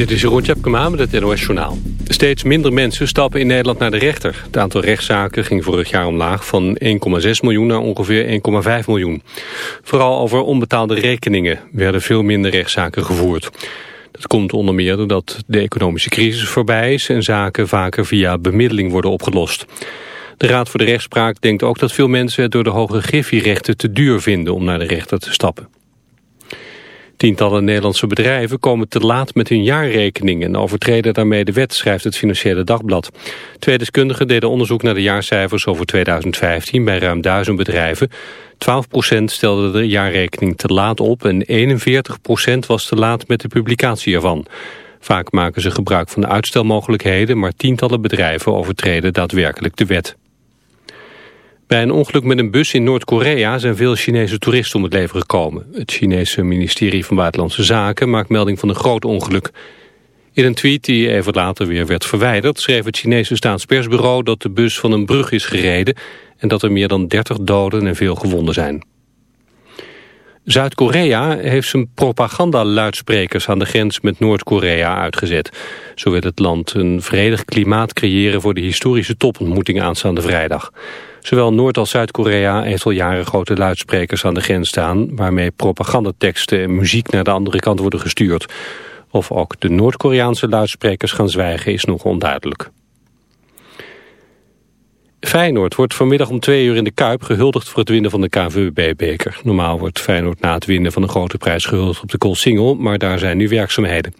Dit is Jeroen Tjepkema met het NOS Journaal. Steeds minder mensen stappen in Nederland naar de rechter. Het aantal rechtszaken ging vorig jaar omlaag van 1,6 miljoen naar ongeveer 1,5 miljoen. Vooral over onbetaalde rekeningen werden veel minder rechtszaken gevoerd. Dat komt onder meer doordat de economische crisis voorbij is... en zaken vaker via bemiddeling worden opgelost. De Raad voor de Rechtspraak denkt ook dat veel mensen het door de hoge griffierechten te duur vinden om naar de rechter te stappen. Tientallen Nederlandse bedrijven komen te laat met hun jaarrekening en overtreden daarmee de wet, schrijft het Financiële Dagblad. Twee deskundigen deden onderzoek naar de jaarcijfers over 2015 bij ruim duizend bedrijven. 12% stelde de jaarrekening te laat op en 41% was te laat met de publicatie ervan. Vaak maken ze gebruik van de uitstelmogelijkheden, maar tientallen bedrijven overtreden daadwerkelijk de wet. Bij een ongeluk met een bus in Noord-Korea zijn veel Chinese toeristen om het leven gekomen. Het Chinese ministerie van Buitenlandse Zaken maakt melding van een groot ongeluk. In een tweet die even later weer werd verwijderd... schreef het Chinese staatspersbureau dat de bus van een brug is gereden... en dat er meer dan 30 doden en veel gewonden zijn. Zuid-Korea heeft zijn propagandaluidsprekers aan de grens met Noord-Korea uitgezet. Zo wil het land een vredig klimaat creëren voor de historische topontmoeting aanstaande vrijdag. Zowel Noord- als Zuid-Korea heeft al jaren grote luidsprekers aan de grens staan... waarmee propagandateksten en muziek naar de andere kant worden gestuurd. Of ook de Noord-Koreaanse luidsprekers gaan zwijgen is nog onduidelijk. Feyenoord wordt vanmiddag om twee uur in de Kuip gehuldigd voor het winnen van de KVB-beker. Normaal wordt Feyenoord na het winnen van een grote prijs gehuldigd op de Koolsingel, maar daar zijn nu werkzaamheden.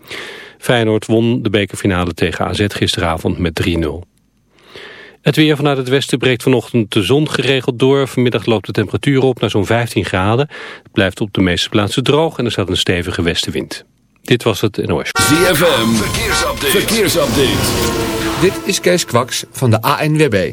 Feyenoord won de bekerfinale tegen AZ gisteravond met 3-0. Het weer vanuit het westen breekt vanochtend de zon geregeld door. Vanmiddag loopt de temperatuur op naar zo'n 15 graden. Het blijft op de meeste plaatsen droog en er staat een stevige westenwind. Dit was het NOS. ZFM, verkeersupdate. verkeersupdate. Dit is Kees Kwaks van de ANWB.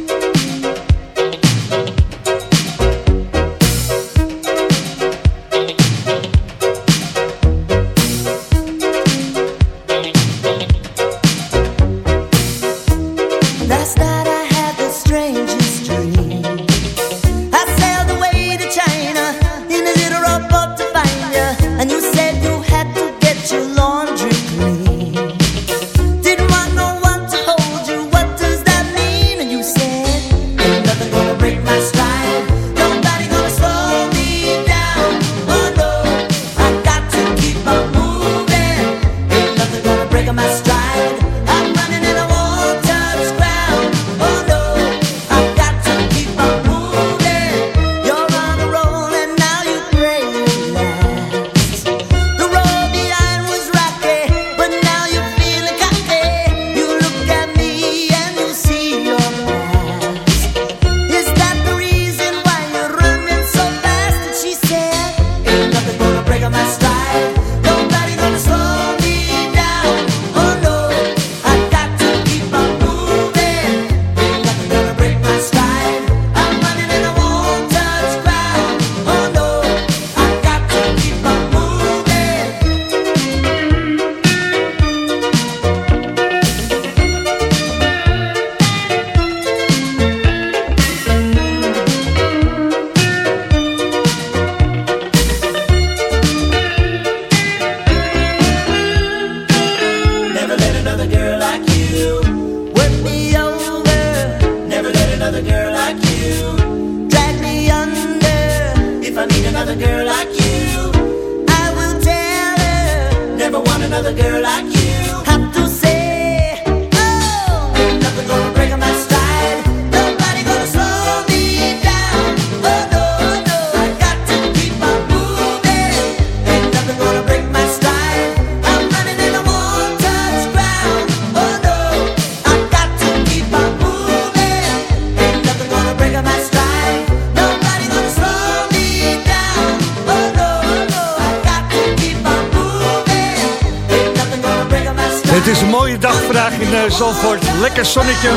Is een mooie dag vandaag in uh, Zandvoort. Lekker zonnetje,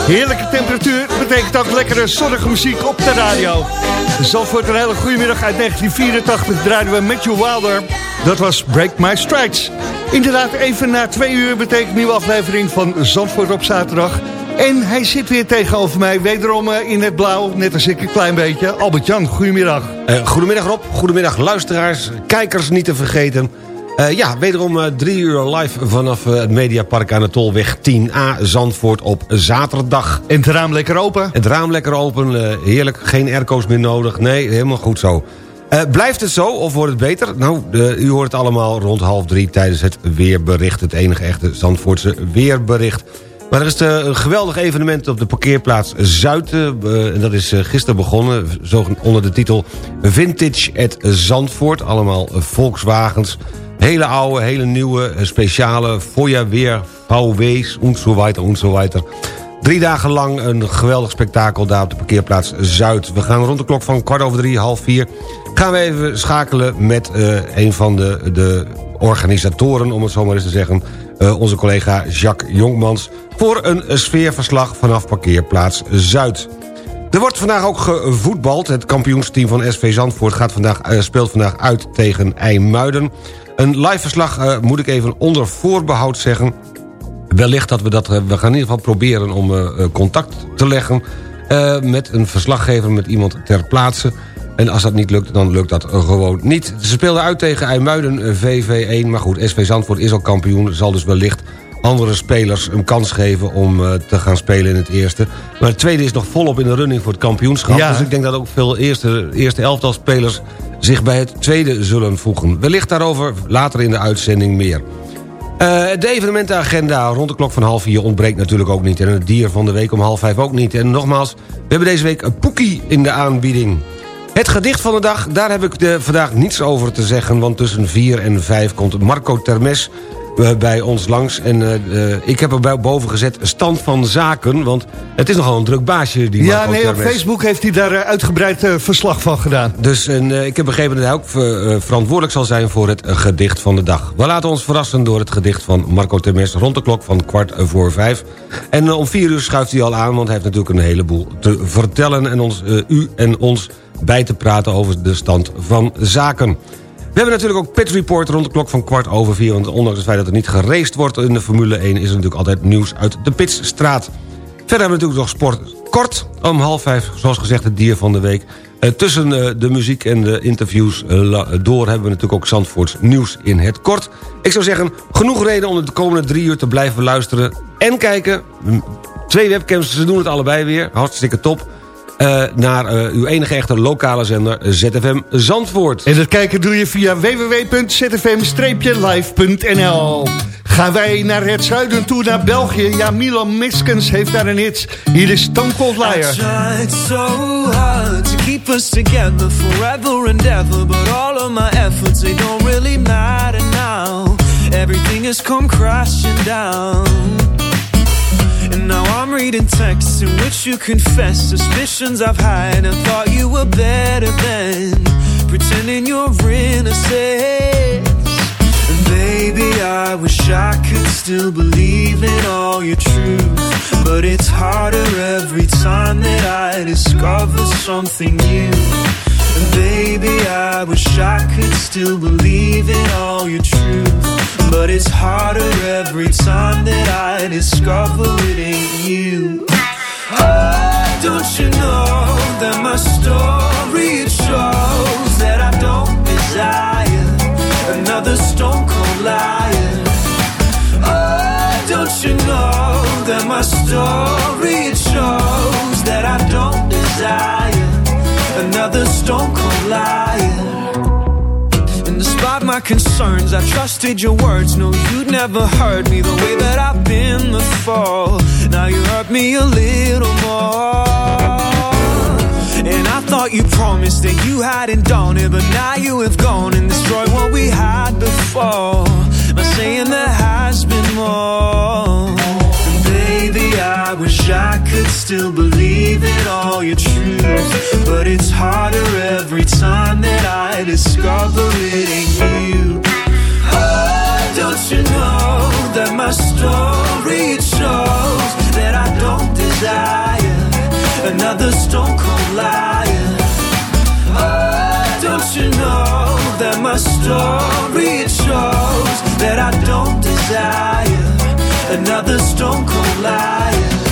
heerlijke temperatuur. Betekent ook lekkere zonnige muziek op de radio. Zandvoort, een hele goede middag. Uit 1984 draaiden we Matthew Wilder. Dat was Break My Strides. Inderdaad, even na twee uur betekent nieuwe aflevering van Zandvoort op zaterdag. En hij zit weer tegenover mij, wederom eh, in het blauw, net als ik een klein beetje. Albert-Jan, goedemiddag. Eh, goedemiddag Rob, goedemiddag luisteraars, kijkers niet te vergeten. Eh, ja, wederom eh, drie uur live vanaf eh, het Mediapark aan de Tolweg 10A Zandvoort op zaterdag. En het raam lekker open. Het raam lekker open, heerlijk, geen airco's meer nodig. Nee, helemaal goed zo. Blijft het zo of wordt het beter? Nou, u hoort het allemaal rond half drie tijdens het weerbericht. Het enige echte Zandvoortse weerbericht. Maar er is een geweldig evenement op de parkeerplaats Zuid. en dat is gisteren begonnen, zo onder de titel Vintage at Zandvoort. Allemaal Volkswagens. Hele oude, hele nieuwe, speciale Feuerweer, VW's, so weiter. Drie dagen lang een geweldig spektakel daar op de parkeerplaats Zuid. We gaan rond de klok van kwart over drie, half vier... gaan we even schakelen met eh, een van de, de organisatoren... om het zo maar eens te zeggen, eh, onze collega Jacques Jongmans... voor een sfeerverslag vanaf parkeerplaats Zuid. Er wordt vandaag ook gevoetbald. Het kampioensteam van SV Zandvoort gaat vandaag, eh, speelt vandaag uit tegen IJmuiden. Een live verslag eh, moet ik even onder voorbehoud zeggen... Wellicht dat we dat... eh, We gaan in ieder geval proberen om contact te leggen... met een verslaggever, met iemand ter plaatse. En als dat niet lukt, dan lukt dat gewoon niet. Ze speelden uit tegen IJmuiden eh, VV1. Maar goed, SV Zandvoort is al kampioen. Zal dus wellicht andere spelers een kans geven om eh, te gaan spelen in het eerste. Maar het tweede is nog volop in de running voor het kampioenschap. Ja. Dus ik denk dat ook veel eerste, eerste elftal spelers zich bij het tweede zullen voegen. Wellicht daarover later in de uitzending meer. Eh, de evenementenagenda rond de klok van half vier ontbreekt natuurlijk ook niet. En het dier van de week om half vijf ook niet. En nogmaals, we hebben deze week een poekie in de aanbieding. Het gedicht van de dag, daar heb ik de, vandaag niets over te zeggen... want tussen vier en vijf komt Marco Termes eh, bij ons langs. En eh, eh, ik heb er bij- boven gezet stand van zaken... want het is nogal een druk baasje, die Ja, Marco nee, op Termes. Facebook heeft hij daar uitgebreid verslag van gedaan. Dus en, ik heb begrepen dat hij ook verantwoordelijk zal zijn voor het gedicht van de dag. We laten ons verrassen door het gedicht van Marco Temes rond de klok van kwart voor vijf. En om vier uur schuift hij al aan, want hij heeft natuurlijk een heleboel te vertellen... en ons, u en ons bij te praten over de stand van zaken. We hebben natuurlijk ook Pit Report rond de klok van kwart over vier... want ondanks het feit dat er niet geraced wordt in de Formule 1... is er natuurlijk altijd nieuws uit de Pitsstraat. Verder hebben we natuurlijk nog sport kort. Om half vijf, zoals gezegd, het dier van de week. Eh, tussen eh, de muziek en de interviews eh, door... hebben we natuurlijk ook Zandvoorts nieuws in het kort. Ik zou zeggen, genoeg reden om de komende drie uur te blijven luisteren... en kijken. Twee webcams, ze doen het allebei weer. Hartstikke top. Eh, naar eh, uw enige echte lokale zender ZFM Zandvoort. En dat kijken doe je via www.zfm-live.nl. Gaan wij naar het zuiden toe, naar België. Ja, Milan Miskens heeft daar een hit. Hier is Stone Cold Liar. tried so hard to keep us together forever and ever, but all of my efforts they don't really matter now. Everything has come crashing down. And now I'm reading texts in which you confess suspicions I've had and thought you were better than pretending you're innocent. And baby, I wish I could still believe in all your truth. But it's harder every time that I discover something new. Baby, I wish I could still believe in all your truth. But it's harder every time that I discover it ain't you. Oh, don't you know that my story it shows that I don't desire another stone cold liar. Oh, don't you know that my story my concerns. I trusted your words. No, you'd never hurt me the way that I've been before. Now you hurt me a little more. And I thought you promised that you hadn't done it, but now you have gone and destroyed what we had before. By saying there has been more. I wish I could still believe in all your truth. But it's harder every time that I discover it ain't you. Oh, don't you know that my story shows that I don't desire another stone cold liar? Oh, don't you know that my story shows that I don't desire another stone cold liar?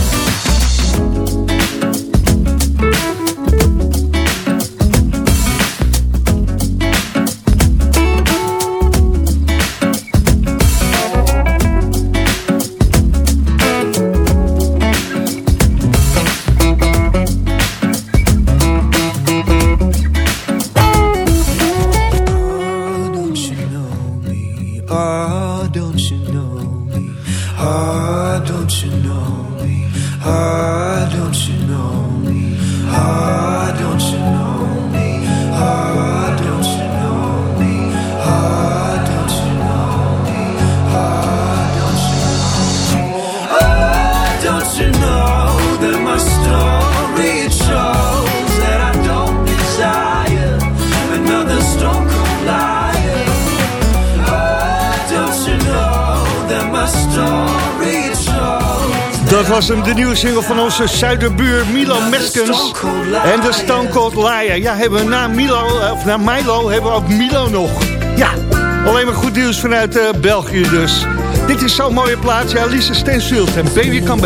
Single van onze zuiderbuur Milo Meskens. En de Stone Cold Liar. Ja, hebben we na, Milo, eh, of na Milo hebben we ook Milo nog. Ja, alleen maar goed nieuws vanuit eh, België dus. Dit is zo'n mooie plaats. Ja, Lisa Stansfield en Baby Come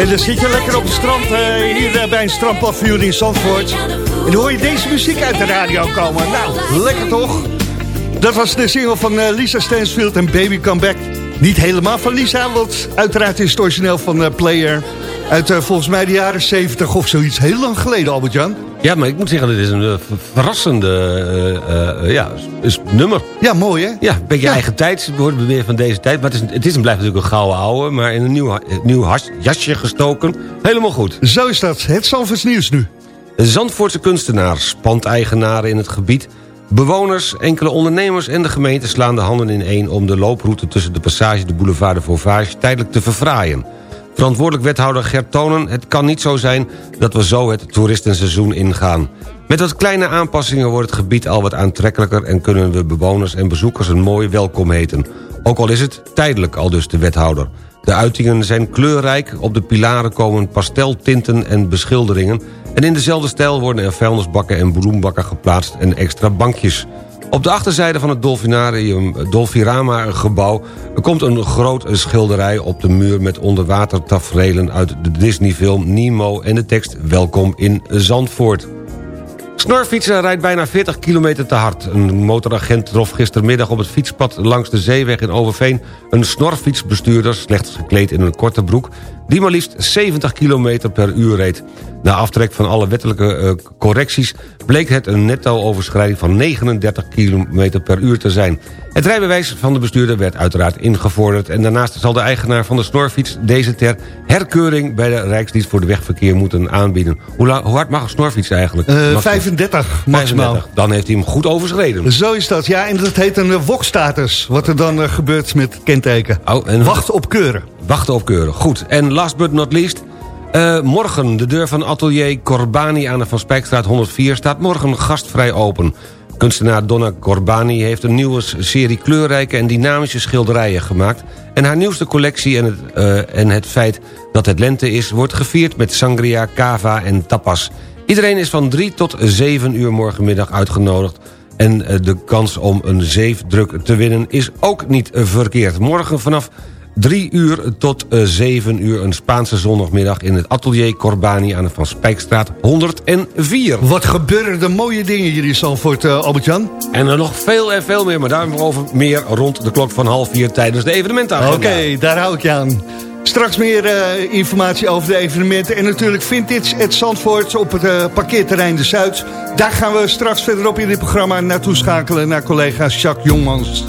En dan zit je lekker op het strand, eh, hier eh, bij een strandpavioen in Zandvoort. En dan hoor je deze muziek uit de radio komen. Nou, lekker toch? Dat was de single van eh, Lisa Stansfield en Baby Come Back. Niet helemaal van Lisa, want uiteraard is het origineel van Player... uit eh, volgens mij de jaren 70 of zoiets. Heel lang geleden, Albert-Jan. Ja, maar ik moet zeggen, dit is een eh, ver- verrassende eh, ja, is nummer. Ja, mooi hè? Ja, een beetje Ja. eigen tijd. We worden weer van deze tijd. Maar het is, het is en blijft natuurlijk een gouden ouwe. Maar in een nieuw, nieuw has- jasje gestoken. Helemaal goed. Zo is dat. Het Zandvoorts nieuws nu. Zandvoortse kunstenaars, pandeigenaren in het gebied... bewoners, enkele ondernemers en de gemeente slaan de handen in één... om de looproute tussen de passage de boulevard de Vauvage tijdelijk te verfraaien. Verantwoordelijk wethouder Gert Tonen... het kan niet zo zijn dat we zo het toeristenseizoen ingaan. Met wat kleine aanpassingen wordt het gebied al wat aantrekkelijker... en kunnen we bewoners en bezoekers een mooi welkom heten. Ook al is het tijdelijk, al dus de wethouder. De uitingen zijn kleurrijk, op de pilaren komen pasteltinten en beschilderingen... en in dezelfde stijl worden er vuilnisbakken en bloembakken geplaatst en extra bankjes. Op de achterzijde van het Dolfinarium Dolfirama gebouw komt een groot schilderij op de muur met onderwater tafereelen uit de Disney-film Nemo en de tekst Welkom in Zandvoort. Snorfietser rijdt bijna 40 kilometer te hard. Een motoragent trof gistermiddag op het fietspad langs de zeeweg in Overveen... een snorfietsbestuurder, slechts gekleed in een korte broek... die maar liefst 70 kilometer per uur reed. Na aftrek van alle wettelijke eh, correcties... bleek het een netto-overschrijding van 39 kilometer per uur te zijn. Het rijbewijs van de bestuurder werd uiteraard ingevorderd... en daarnaast zal de eigenaar van de snorfiets deze ter herkeuring... bij de Rijksdienst voor de Wegverkeer moeten aanbieden. Hoe, hard mag een snorfiets eigenlijk? Eh, Mag- 35 maximaal. 35. Dan heeft hij hem goed overschreden. Zo is dat, ja. En dat heet een uh, wokstatus. Wat er dan eh, gebeurt met kenteken. Oh, en Wacht op keuren. Wachten op keuren. Goed. En last but not least... eh, morgen, de deur van atelier Corbani aan de Van Spijkstraat 104... staat morgen gastvrij open. Kunstenaar Donna Corbani heeft een nieuwe serie kleurrijke en dynamische schilderijen gemaakt... en haar nieuwste collectie en het, eh, en het feit dat het lente is... wordt gevierd met sangria, cava en tapas. Iedereen is van 3 tot 7 uur morgenmiddag uitgenodigd... En eh, de kans om een zeefdruk te winnen is ook niet verkeerd. Morgen vanaf 3 uur tot eh, 7 uur een Spaanse zondagmiddag... in het atelier Corbani aan de Van Spijkstraat 104. Wat gebeuren er mooie dingen hier in Zandvoort, eh, Albert-Jan? En er nog veel en veel meer, maar daarover meer rond de klok van half vier... tijdens de Oké, evenementagenda. daar hou ik je aan. Straks meer eh, informatie over de evenementen. En natuurlijk Vintage at Zandvoort op het eh, parkeerterrein De Zuid. Daar gaan we straks verderop in dit programma naartoe schakelen... naar collega Jacques Jongmans.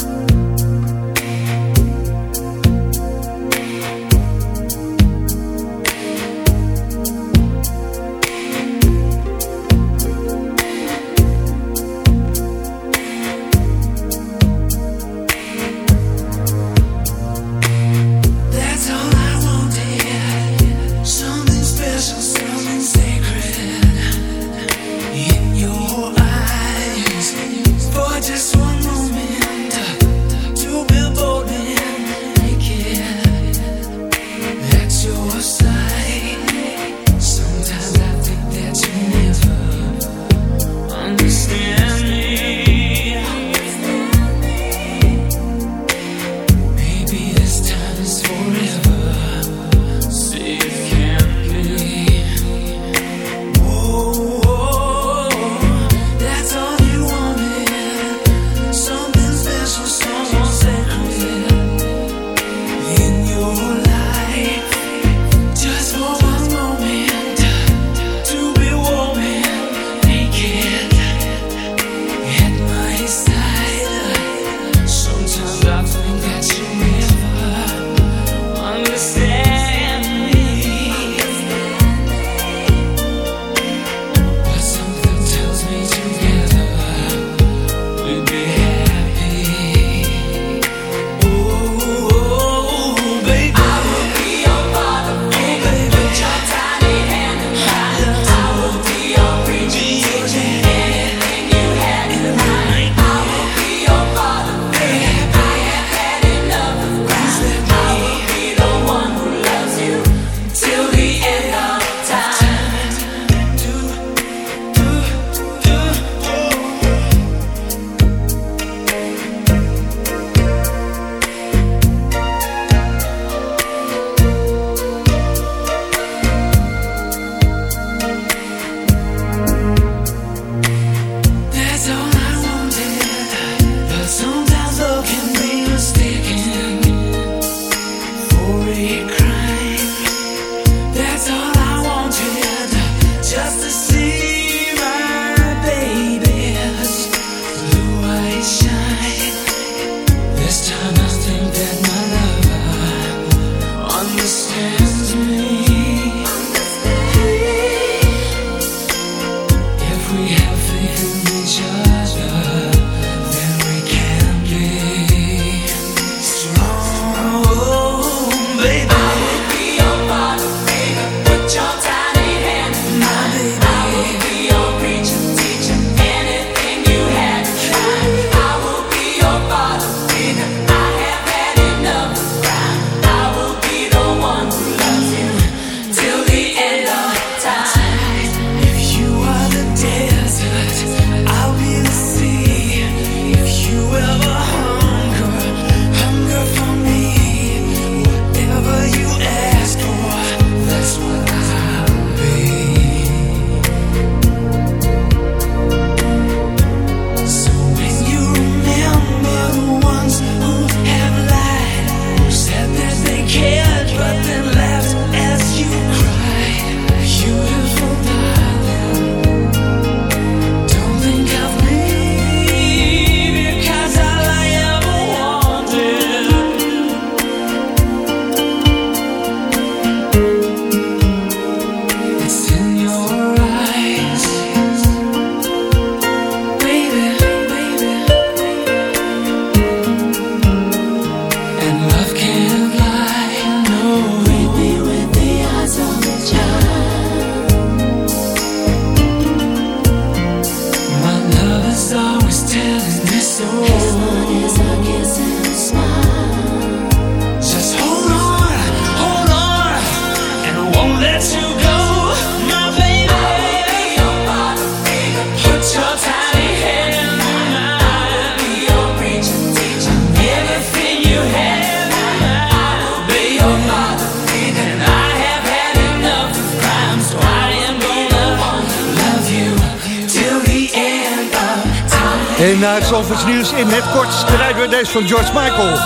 En na het Zandvoorts nieuws in het kort draaien we deze van George Michael.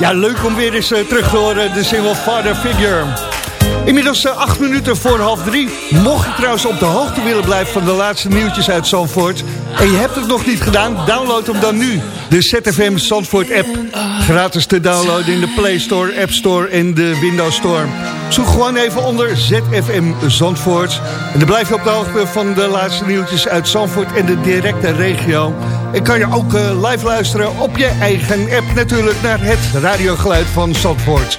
Ja, leuk om weer eens eh, terug te horen, de single Father Figure. Inmiddels eh, acht minuten voor half drie. Mocht je trouwens op de hoogte willen blijven van de laatste nieuwtjes uit Zandvoort... en je hebt het nog niet gedaan, download hem dan nu. De ZFM Zandvoort app. Gratis te downloaden in de Play Store, App Store en de Windows Store. Zoek gewoon even onder ZFM Zandvoort. En dan blijf je op de hoogte van de laatste nieuwtjes uit Zandvoort en de directe regio. En kan je ook eh, live luisteren op je eigen app natuurlijk naar het radiogeluid van Zandvoort.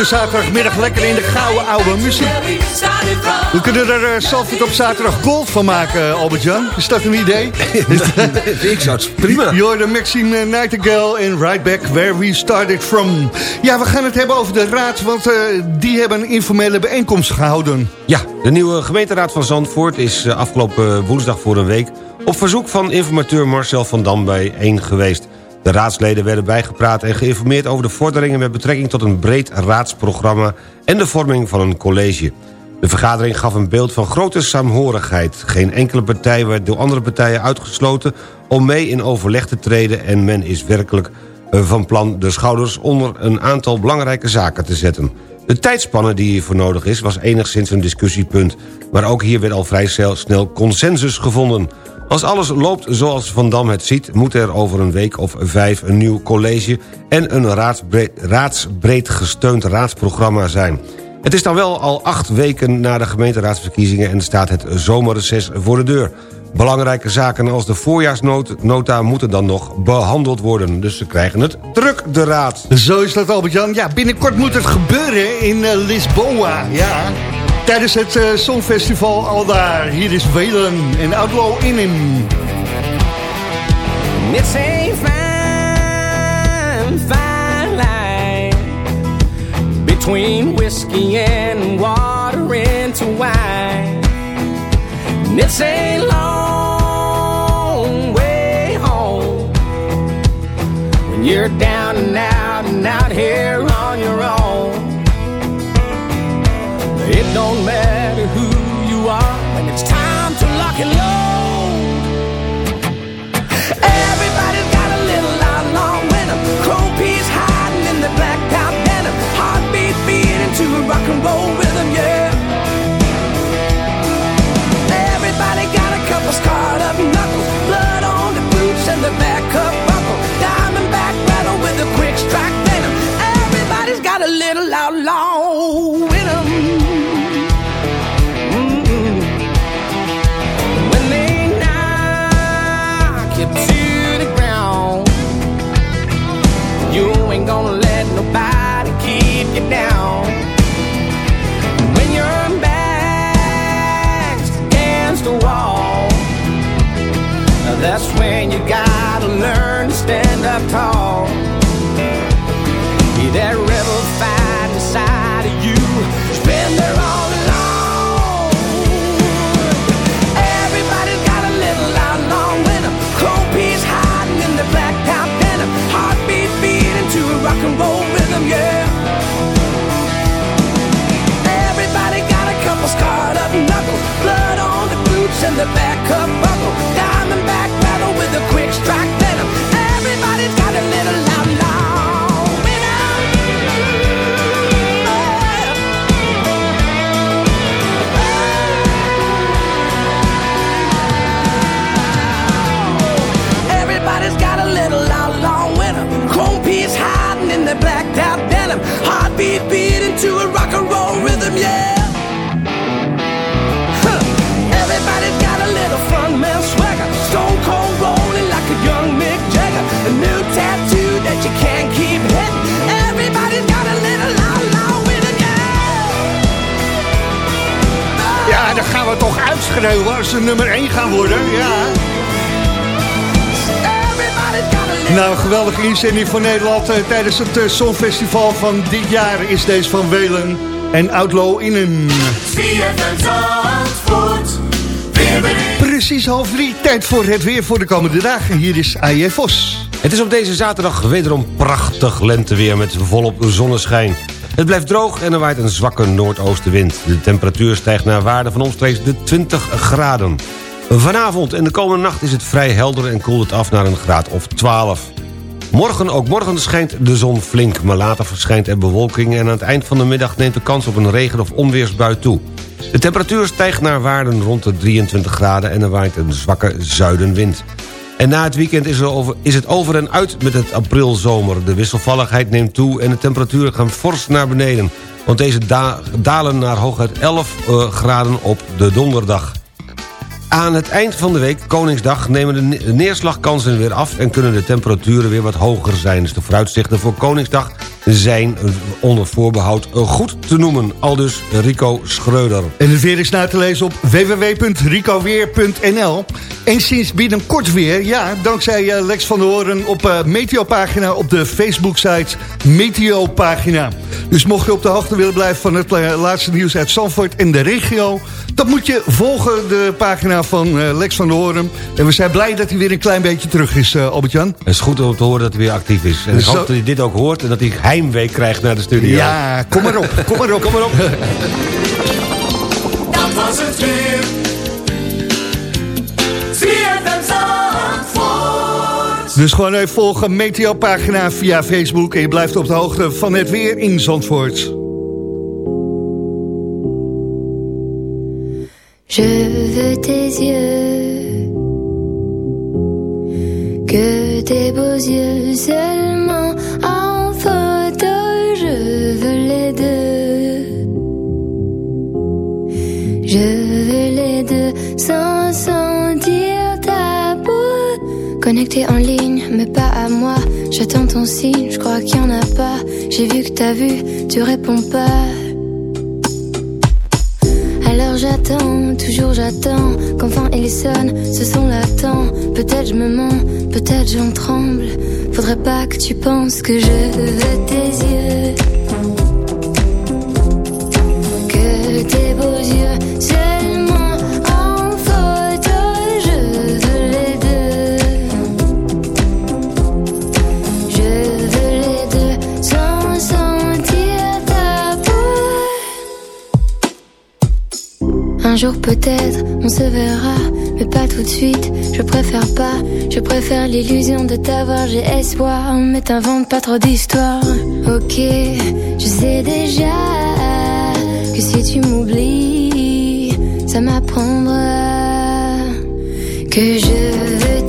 De zaterdagmiddag lekker in de gouden oude muziek. we kunnen er uh, op zaterdag golf van maken, Albert-Jan. Is dat een idee? Ik zou het prima. The Maxine Nightingale in Right Back Where We Started From. Ja, we gaan het hebben over de raad, want eh, die hebben een informele bijeenkomst gehouden. Ja, de nieuwe gemeenteraad van Zandvoort is eh, afgelopen woensdag voor een week... op verzoek van informateur Marcel van Dam bijeen geweest. De raadsleden werden bijgepraat en geïnformeerd over de vorderingen... met betrekking tot een breed raadsprogramma en de vorming van een college. De vergadering gaf een beeld van grote saamhorigheid. Geen enkele partij werd door andere partijen uitgesloten... om mee in overleg te treden en men is werkelijk eh, van plan de schouders onder een aantal belangrijke zaken te zetten. De tijdspanne die hiervoor nodig is was enigszins een discussiepunt... maar ook hier werd al vrij snel- snel consensus gevonden. Als alles loopt zoals Van Dam het ziet... moet er over een week of vijf een nieuw college... en een raadsbreed, raadsbreed gesteund raadsprogramma zijn. Het is dan wel al acht weken na de gemeenteraadsverkiezingen... en staat het zomerreces voor de deur. Belangrijke zaken als de voorjaarsnota moeten dan nog behandeld worden. Dus ze krijgen het druk, de raad. Zo is dat, Albert-Jan. Ja, binnenkort moet het gebeuren in eh, Lisboa. Ja, tijdens het eh, Songfestival al daar. Hier is Welen en Outlaw in hem. It's a fine, fine line between whiskey and water into wine. And it's a long way home when you're down and out and out here don't matter who you are when it's time to lock and load. Uitschreeuwen als ze nummer 1 gaan worden. Ja. Nou, een geweldige inzending van Nederland eh, tijdens het eh, Songfestival van dit jaar is deze van Welen en Outlaw Innen. Precies half drie, tijd voor het weer voor de komende dagen. Hier is AJ Vos. Het is op deze zaterdag wederom prachtig lenteweer met volop zonneschijn. Het blijft droog en er waait een zwakke noordoostenwind. De temperatuur stijgt naar waarde van omstreeks de 20 graden. Vanavond en de komende nacht is het vrij helder en koelt het af naar een graad of 12. Morgen, ook morgen schijnt de zon flink, maar later verschijnt er bewolking... en aan het eind van de middag neemt de kans op een regen- of onweersbui toe. De temperatuur stijgt naar waarden rond de 23 graden en er waait een zwakke zuidenwind. En na het weekend is, er is het over en uit met het aprilzomer. De wisselvalligheid neemt toe en de temperaturen gaan fors naar beneden. Want deze da- dalen naar hooguit 11 eh, graden op de donderdag. Aan het eind van de week, Koningsdag, nemen de ne- neerslagkansen weer af... en kunnen de temperaturen weer wat hoger zijn. Dus de vooruitzichten voor Koningsdag zijn onder voorbehoud eh, goed te noemen. Aldus Rico Schreuder. En het weer is na te lezen op www.ricoweer.nl. En sinds binnenkort weer, ja, dankzij eh, Lex van der Hoorn op eh Meteopagina op de Facebook-site Meteopagina. Dus mocht je op de hoogte willen blijven van het eh, laatste nieuws uit Zandvoort en de regio... dan moet je volgen de pagina van eh, Lex van der Hoorn. En we zijn blij dat hij weer een klein beetje terug is, eh, Albert-Jan. Het is goed om te horen dat hij weer actief is. En ik hoop dat hij dit ook hoort en dat hij heimwee krijgt naar de studio. Ja, kom maar op, kom maar op. Kom maar op. Dat was het weer. Dus gewoon even volgen Meteo-pagina via Facebook... en je blijft op de hoogte van het weer in Zandvoort. Je veux tes yeux, que tes beaux yeux seulement en photo. Je veux les deux, je veux les deux sans sentir ta peau. Connecté en ligne, mais pas à moi. J'attends ton signe, je crois qu'il y en a pas. J'ai vu que t'as vu, tu réponds pas. J'attends qu'enfin il sonne, ce son l'attend. Peut-être je me mens, peut-être j'en tremble. Faudrait pas que tu penses que je veux tes yeux. jour peut-être on se verra, mais pas tout de suite. Je préfère pas, je préfère l'illusion de t'avoir. J'ai espoir, mais t'invente pas trop d'histoires. Ok, je sais déjà que si tu m'oublies, ça m'apprendra que je veux.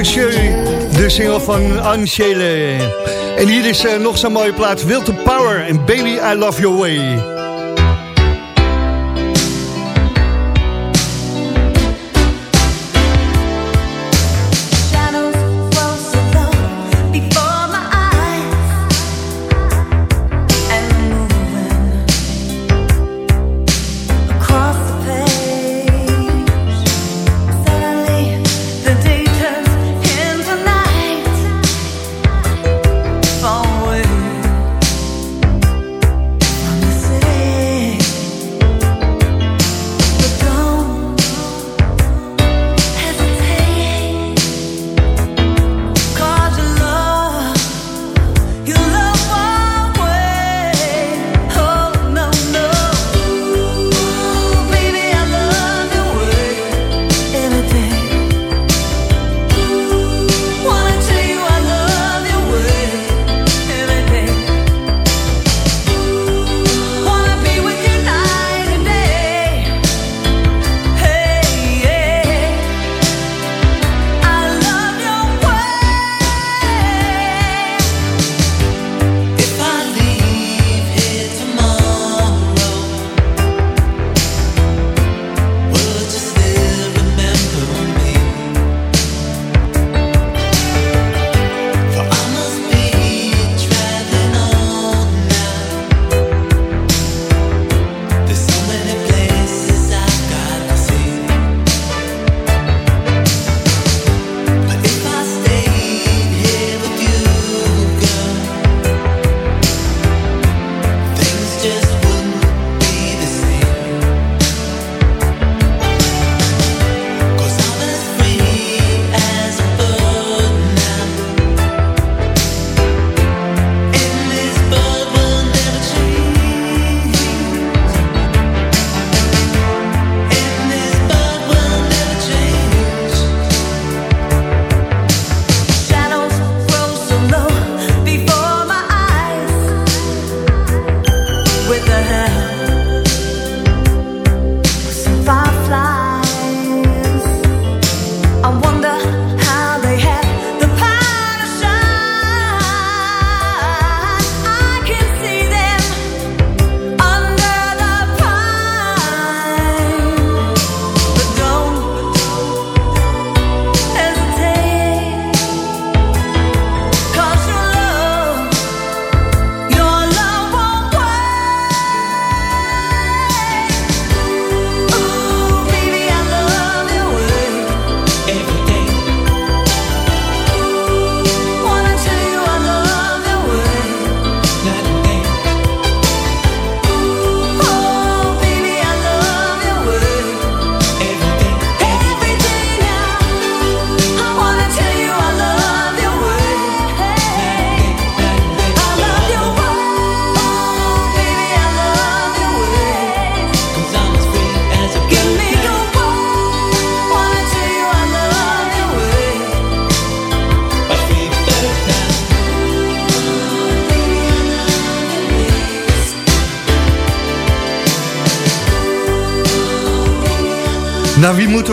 De single van Angele. En hier is eh, nog zo'n mooie plaat, Wilton Power en Baby I Love Your Way.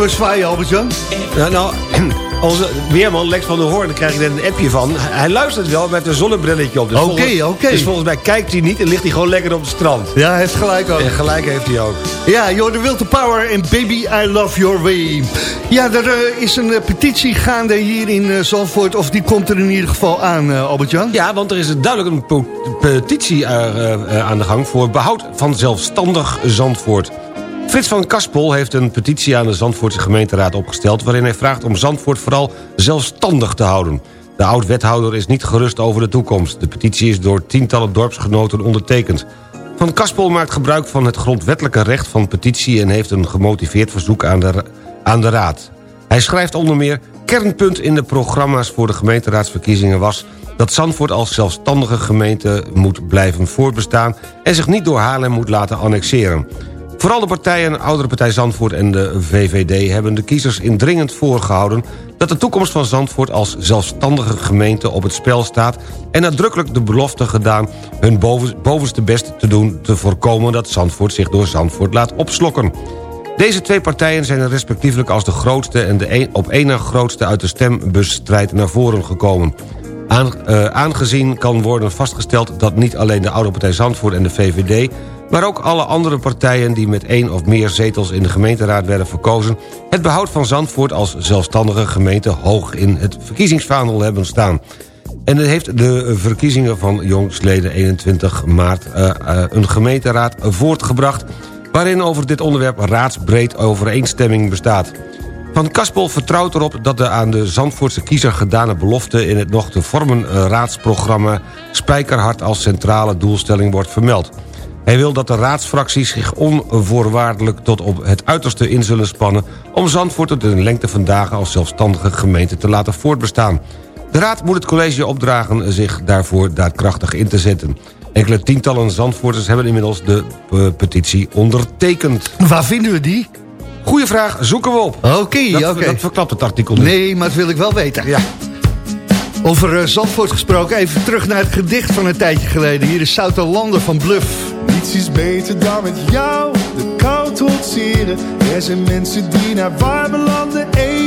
We zwaaien, Albert-Jan? Nou, nou, onze weerman Lex van der Hoorn, daar krijg ik net een appje van. Hij luistert wel, met een zonnebrilletje op. Dus Oké, volgens- oké. Dus volgens mij kijkt hij niet en ligt hij gewoon lekker op het strand. Ja, hij heeft gelijk ook. En gelijk heeft hij ook. Ja, Jordan Wild the Power en Baby I Love Your Way. Ja, er eh, is een eh, petitie gaande hier in eh, Zandvoort. Of die komt er in ieder geval aan, Albert-Jan. Ja, want er is duidelijk een petitie aan de gang... voor behoud van zelfstandig Zandvoort. Frits van Kaspel heeft een petitie aan de Zandvoortse gemeenteraad opgesteld... waarin hij vraagt om Zandvoort vooral zelfstandig te houden. De oud-wethouder is niet gerust over de toekomst. De petitie is door tientallen dorpsgenoten ondertekend. Van Kaspel maakt gebruik van het grondwettelijke recht van petitie... en heeft een gemotiveerd verzoek aan de, aan de raad. Hij schrijft onder meer... kernpunt in de programma's voor de gemeenteraadsverkiezingen was... dat Zandvoort als zelfstandige gemeente moet blijven voortbestaan... en zich niet door Haarlem moet laten annexeren. Vooral de partijen Oudere Partij Zandvoort en de VVD... hebben de kiezers indringend voorgehouden... dat de toekomst van Zandvoort als zelfstandige gemeente op het spel staat... en nadrukkelijk de belofte gedaan hun boven- bovenste best te doen... te voorkomen dat Zandvoort zich door Zandvoort laat opslokken. Deze twee partijen zijn respectievelijk als de grootste... en de op één na grootste uit de stembusstrijd naar voren gekomen. Eh, aangezien kan worden vastgesteld dat niet alleen de Oude Partij Zandvoort en de VVD... maar ook alle andere partijen die met één of meer zetels in de gemeenteraad werden verkozen... het behoud van Zandvoort als zelfstandige gemeente hoog in het verkiezingsvaandel hebben staan. En het heeft de verkiezingen van jongsleden 21 maart eh, eh, een gemeenteraad voortgebracht... waarin over dit onderwerp raadsbreed overeenstemming bestaat. Van Kaspel vertrouwt erop dat de aan de Zandvoortse kiezer gedane belofte... in het nog te vormen eh, raadsprogramma Spijkerhard als centrale doelstelling wordt vermeld. Hij wil dat de raadsfracties zich onvoorwaardelijk tot op het uiterste in zullen spannen... om Zandvoort tot een lengte van dagen als zelfstandige gemeente te laten voortbestaan. De raad moet het college opdragen zich daarvoor daadkrachtig in te zetten. Enkele tientallen Zandvoorters hebben inmiddels de eh, petitie ondertekend. Waar vinden we die? Goeie vraag, zoeken we op. Oké, oké. dat verklapt het artikel niet. Nee, maar dat wil ik wel weten. Ja. Over eh, Zandvoort gesproken, even terug naar het gedicht van een tijdje geleden. Hier is Zouterlanden van Bluff. Niets is beter dan met jou de kou trotseren. Er zijn mensen die naar warme landen emigreren.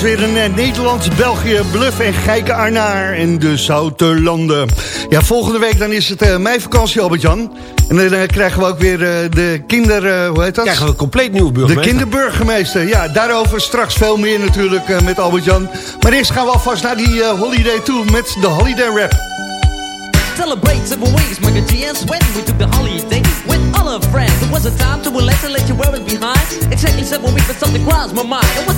was weer een eh, Nederlands-België bluff en geike Arnaar en de Zoute Landen. Ja, volgende week dan is het eh mijn vakantie, Albert-Jan. En dan eh, krijgen we ook weer eh, de kinder... hoe heet dat? Krijgen we een compleet nieuwe De burgemeester. kinderburgemeester. Ja, daarover straks veel meer natuurlijk eh, met Albert-Jan. Maar eerst gaan we alvast naar die eh, holiday toe met de holiday rap. Celebrate several ways, Michael G and Swen. We took the holiday with all our friends. It was a time to relax and let you wear it behind. Exactly seven weeks, but something crossed my mind.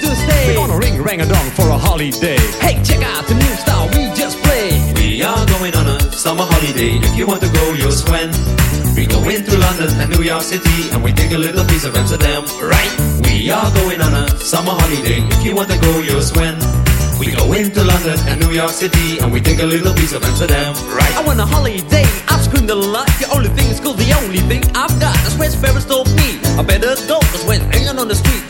to stay. We gonna ring rang a dong for a holiday Hey, check out the new style we just played. We are going on a summer holiday. If you want to go, you'll swim. We go into London and New York City and we take a little piece of Amsterdam, right? We are going on a summer holiday. If you want to go, you'll swim. We go into London and New York City and we take a little piece of Amsterdam, right? I want a holiday, I've screamed a lot. The only thing is cool, the only thing I've got. That's where Sparrows told me. I better go, cause when hanging on the street, in the street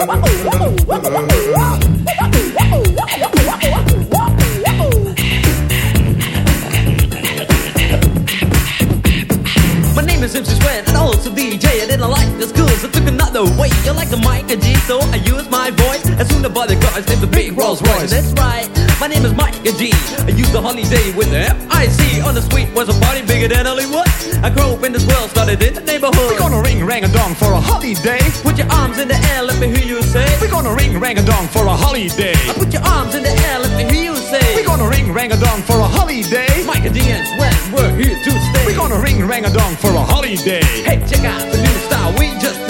My name is MC Sweat, and also DJ, and in a life this like the mic and G, so I use my voice. As soon as the cars named the big Rolls Royce. That's right, my name is Mike and G. I used the holiday with the F-I-C. On the street was a party bigger than Hollywood. I grew up in this world, started in the neighborhood. We're gonna ring rang a dong for a holiday. Put your arms in the air, let me hear you say. We're gonna ring rang a dong for a holiday. Put your arms in the air, let me hear you say. We're gonna ring rang a dong for a holiday. Mike and G and Swen, we're here to stay. We're gonna ring rang a dong for a holiday. Hey, check out the new style we just.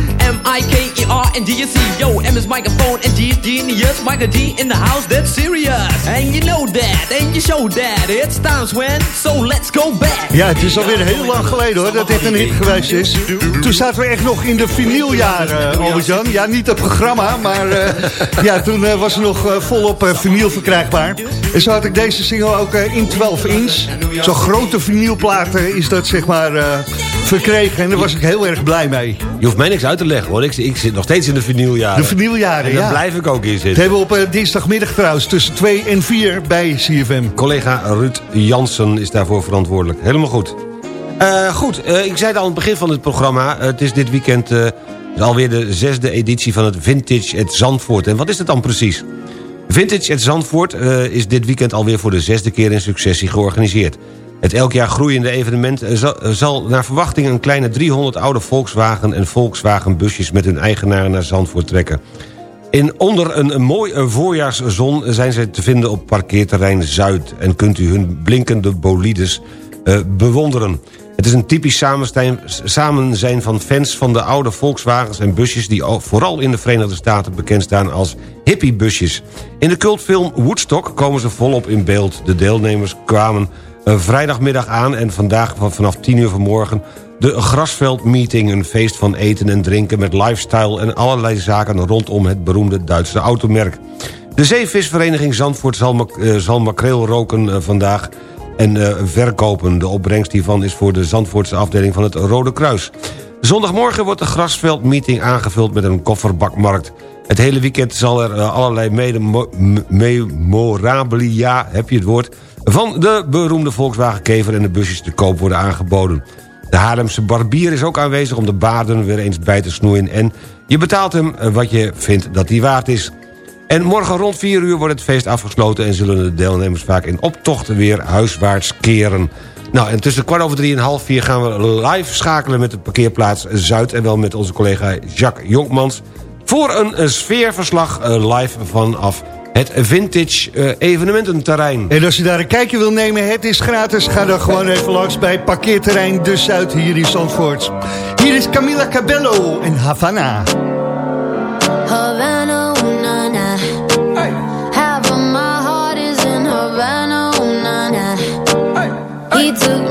M-I-K-E-R and D-S-E. Yo, M is microphone and G is genius. Michael D in the house, that's serious. And you know that, and you show that. It's times when, so let's go back. Ja, het is alweer heel lang geleden hoor, dat dit een hit geweest is. Toen zaten we echt nog in de vinyljaren, Albert-Jan. Ja, niet het programma, maar eh, ja, toen eh, was er nog eh, volop eh, vinyl verkrijgbaar. En zo had ik deze single ook eh, in 12 inch. Zo'n grote vinylplaat eh, is dat zeg maar eh, verkregen. En daar was ik heel erg blij mee. Je hoeft mij niks uit te leggen hoor. Ik, ik zit nog steeds in de vinyljaren. De vinyljaren, En daar ja. blijf ik ook in Dat zitten. hebben we op eh, dinsdagmiddag trouwens, tussen 2 en 4 bij CFM. Collega Ruud Jansen is daarvoor verantwoordelijk. Helemaal goed. Eh, goed, eh, ik zei het al aan het begin van het programma. het is dit weekend alweer de zesde editie van het Vintage at Zandvoort. En wat is het dan precies? Vintage at Zandvoort is dit weekend alweer voor de zesde keer in successie georganiseerd. Het elk jaar groeiende evenement eh, zal, eh, zal naar verwachting een kleine 300 oude Volkswagen en Volkswagen busjes met hun eigenaren naar Zandvoort trekken. In onder een, mooi voorjaarszon zijn zij te vinden op parkeerterrein Zuid... en kunt u hun blinkende bolides eh, bewonderen. Het is een typisch samenstijn- samenzijn van fans van de oude Volkswagens en busjes... die al- vooral in de Verenigde Staten bekend staan als hippiebusjes. In de cultfilm Woodstock komen ze volop in beeld. De deelnemers kwamen vrijdagmiddag aan en vandaag van- vanaf 10 uur vanmorgen... De Grasveld-meeting, een feest van eten en drinken... met lifestyle en allerlei zaken rondom het beroemde Duitse automerk. De zeevisvereniging Zandvoort zal, eh, zal makreel roken eh, vandaag en eh, verkopen. De opbrengst hiervan is voor de Zandvoortse afdeling van het Rode Kruis. Zondagmorgen wordt de Grasveld-meeting aangevuld met een kofferbakmarkt. Het hele weekend zal er eh, allerlei memorabilia, heb je het woord... van de beroemde Volkswagen Kever en de busjes te koop worden aangeboden. De Haarlemse barbier is ook aanwezig om de baarden weer eens bij te snoeien... en je betaalt hem eh, wat je vindt dat hij waard is. En morgen rond 4 uur wordt het feest afgesloten... en zullen de deelnemers vaak in optocht weer huiswaarts keren. Nou, en tussen kwart over drie en half vier gaan we live schakelen... met de parkeerplaats Zuid en wel met onze collega Jacques Jonkmans... voor een eh, sfeerverslag eh, live vanaf het Vintage eh, evenemententerrein. En als je daar een kijkje wil nemen, het is gratis. Ga dan gewoon even langs bij parkeerterrein De Zuid hier in Zandvoort. Hier is Camila Cabello en Havana. Havana, ooh, na, na. Half of my heart is in Havana, na, na. He took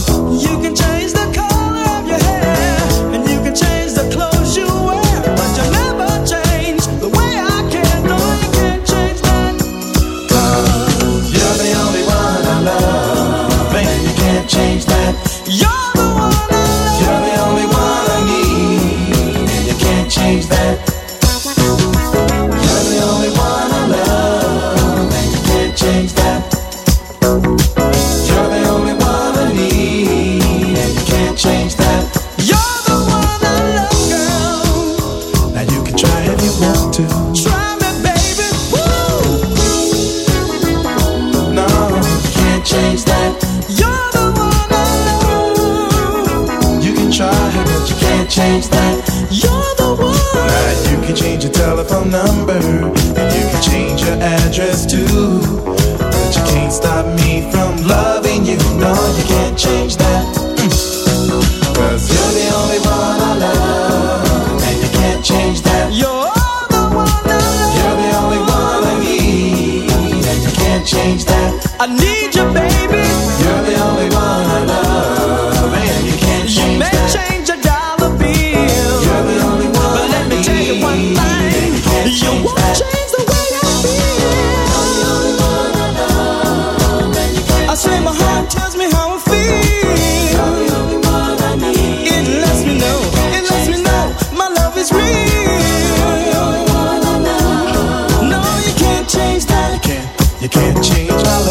Change my love,